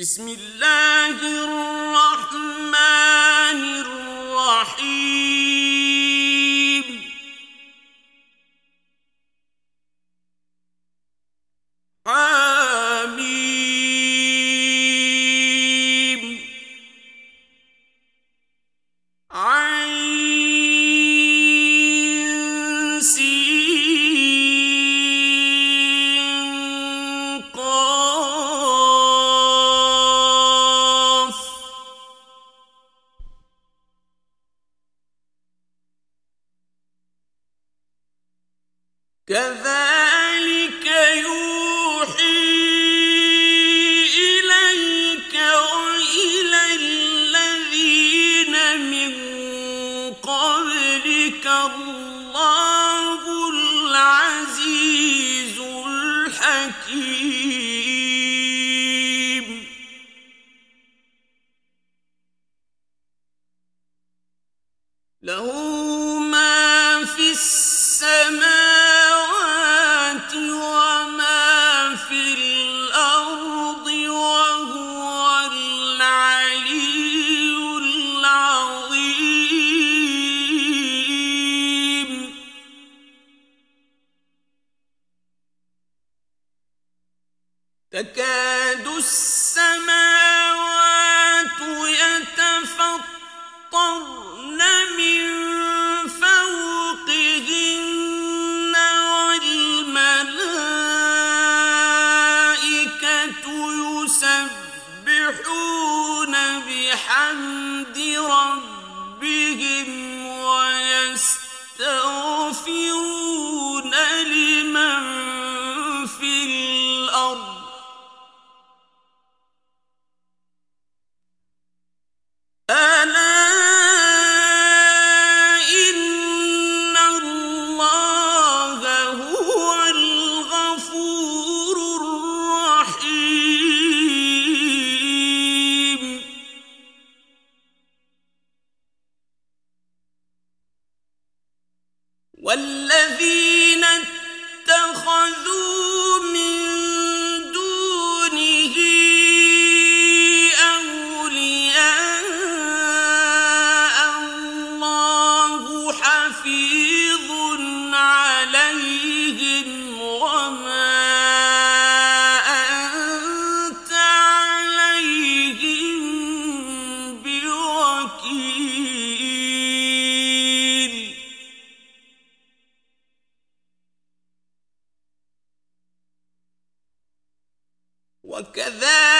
بسم الله الرحمن كذلك بحمد ربهم والذين اتخذوا وَكَذَلِكَ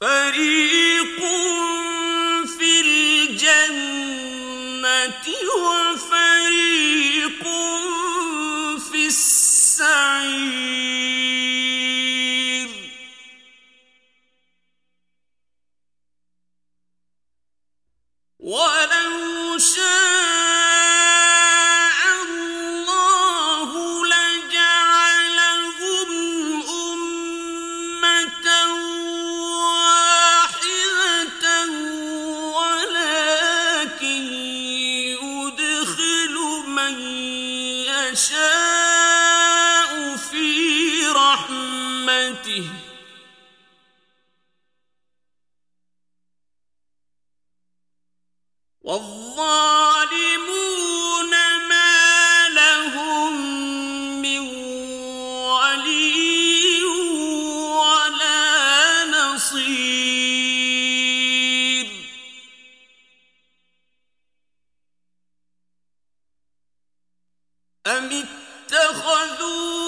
فریق فی الجنت و أم اتخذوا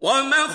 وما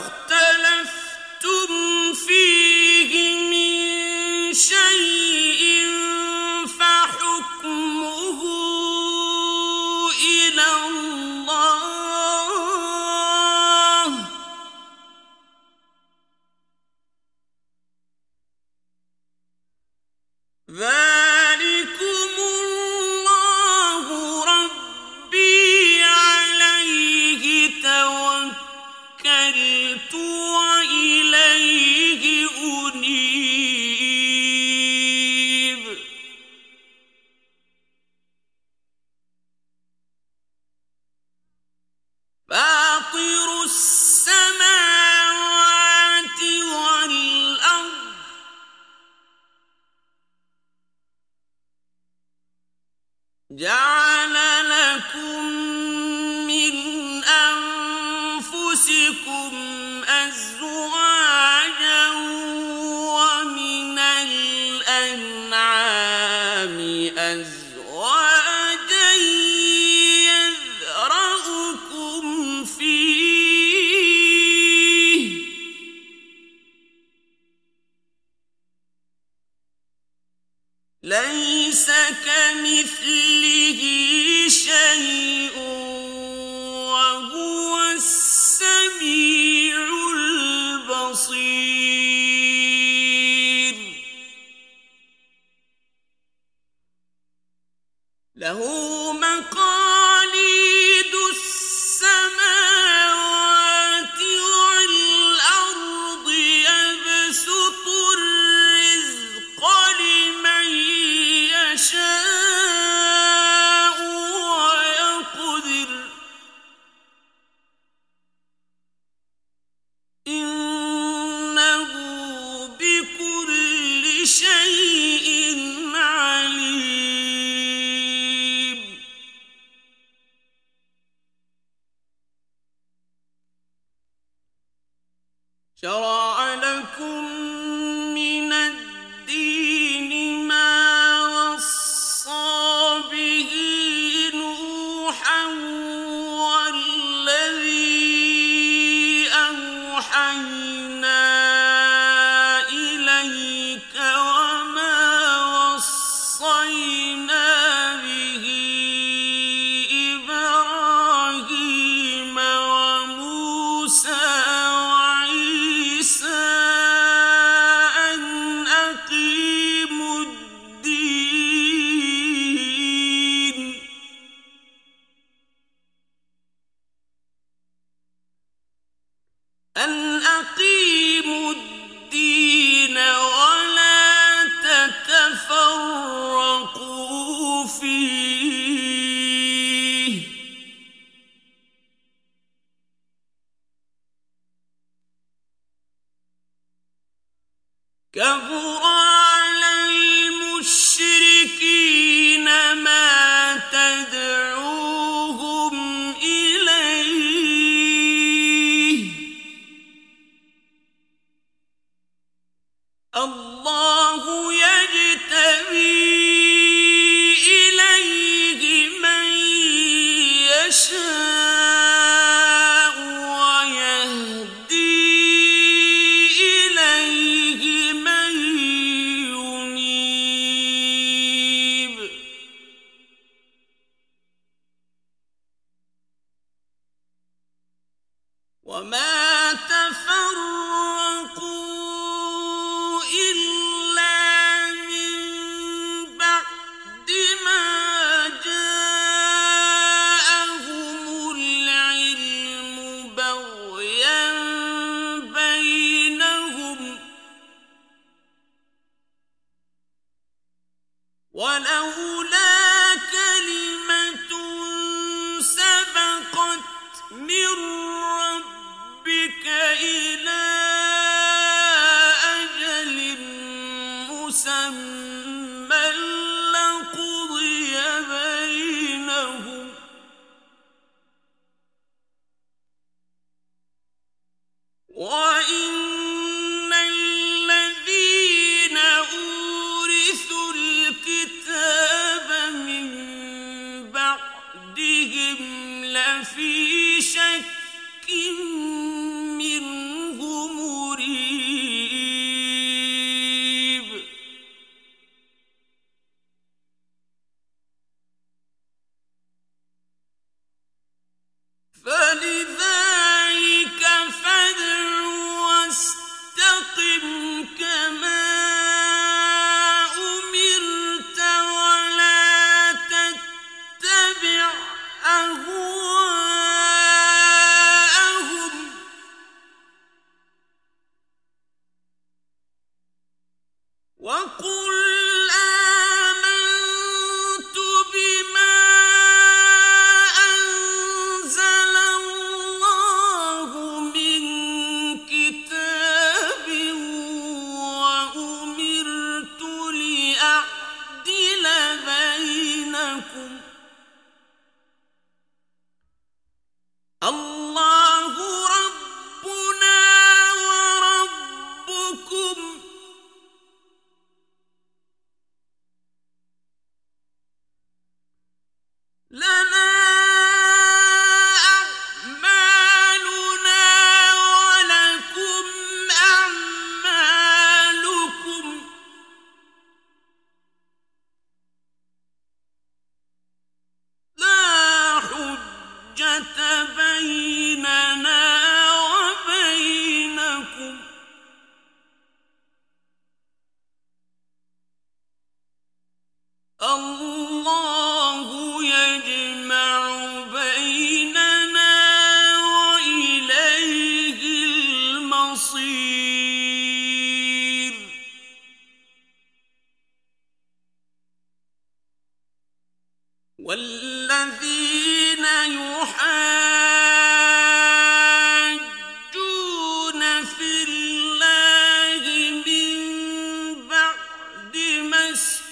ان اللہ وإن اس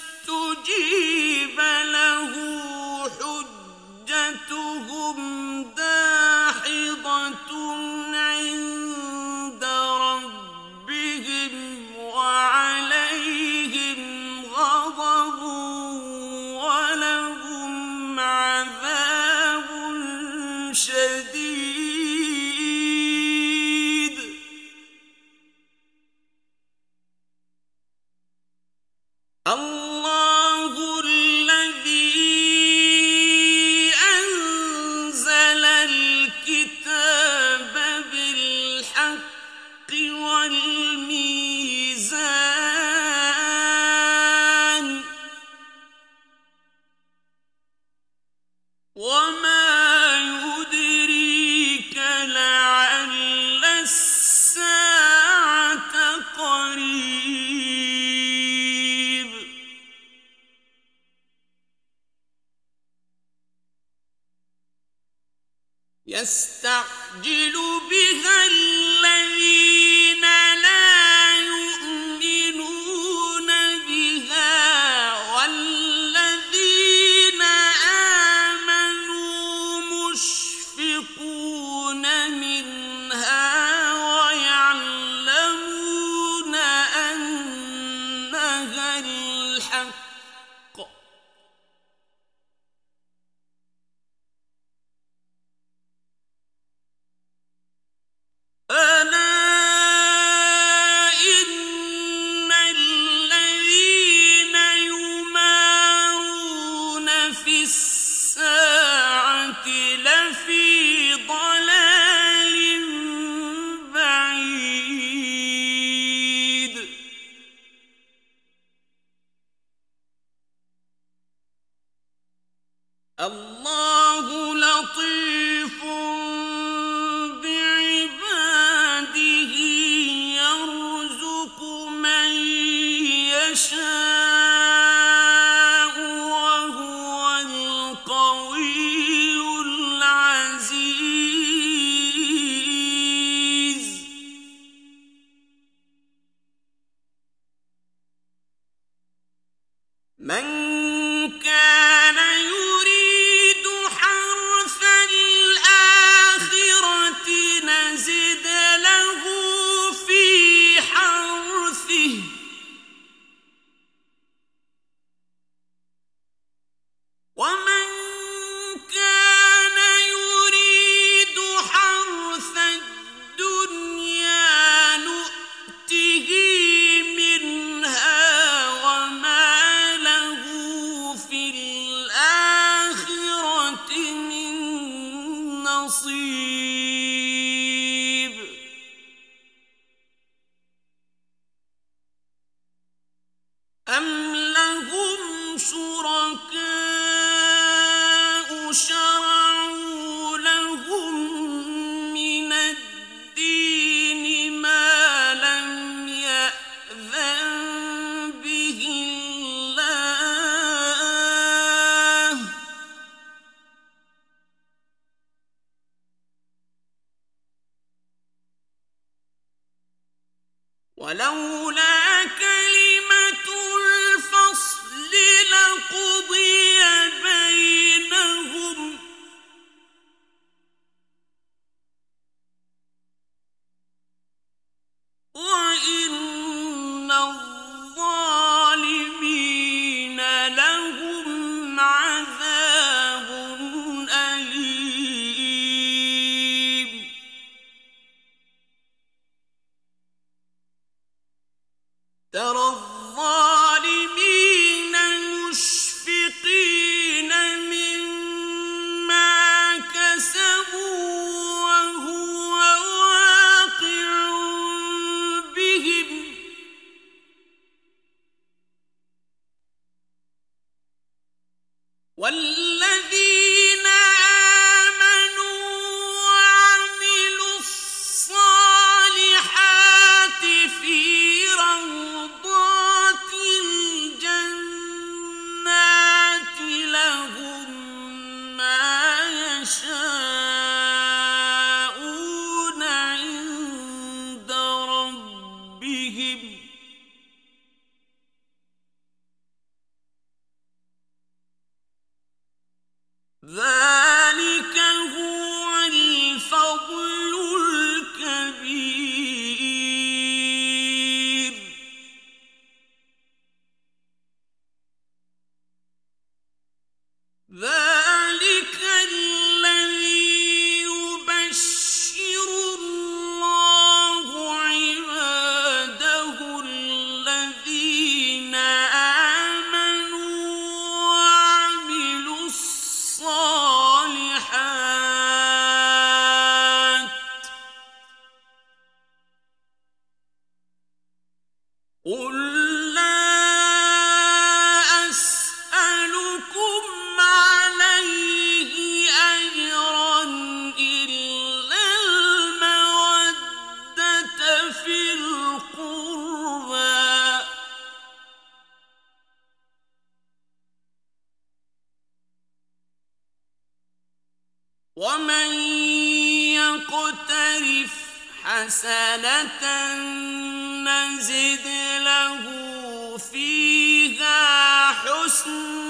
ولولا حسنة نزد له فيها حسنا